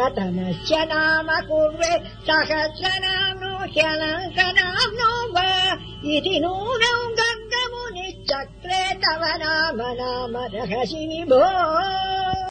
कथमस्य नाम कुर्वे सहस्य नाम्नो वा। इति नूनौ गङ्गमुनिश्चक्रे तव नाम नाम रहसि विभो